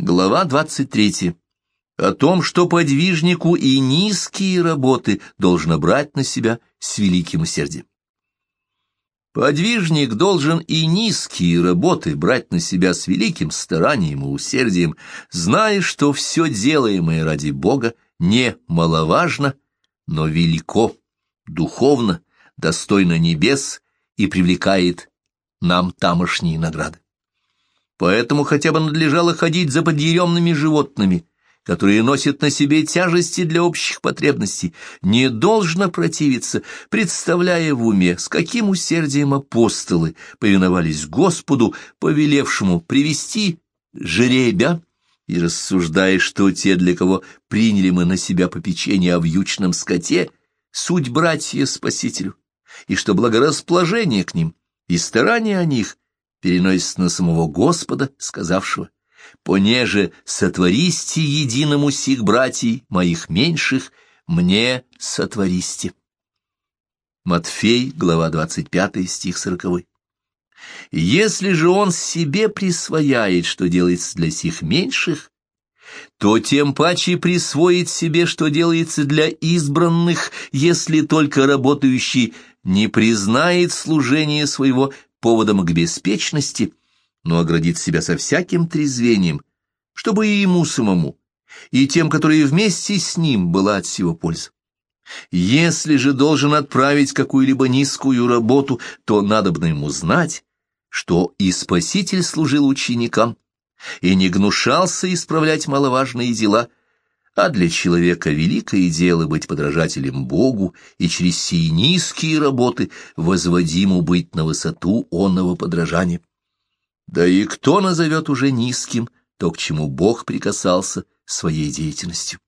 Глава 23. О том, что подвижнику и низкие работы должно брать на себя с великим усердием. Подвижник должен и низкие работы брать на себя с великим старанием и усердием, зная, что все делаемое ради Бога не маловажно, но велико, духовно, достойно небес и привлекает нам тамошние награды. Поэтому хотя бы надлежало ходить за подъеремными животными, которые носят на себе тяжести для общих потребностей, не должно противиться, представляя в уме, с каким усердием апостолы повиновались Господу, повелевшему привести жеребя, и рассуждая, что те, для кого приняли мы на себя попечение о вьючном скоте, суть братья Спасителю, и что благорасположение к ним и старание о них переносится на самого Господа, сказавшего, «Понеже сотвористи единому сих братьей моих меньших, мне сотвористи». Матфей, глава 25, стих 40. Если же он себе присвояет, что делается для сих меньших, то тем паче присвоит себе, что делается для избранных, если только работающий не признает служение своего поводом к беспечности, но оградит себя со всяким трезвением, чтобы и ему самому, и тем, которые вместе с ним была от всего польза. Если же должен отправить какую-либо низкую работу, то надо бы ему знать, что и Спаситель служил ученикам, и не гнушался исправлять маловажные дела, а для человека великое дело быть подражателем Богу и через сии низкие работы возводиму быть на высоту онного подражания. Да и кто назовет уже низким то, к чему Бог прикасался своей деятельностью?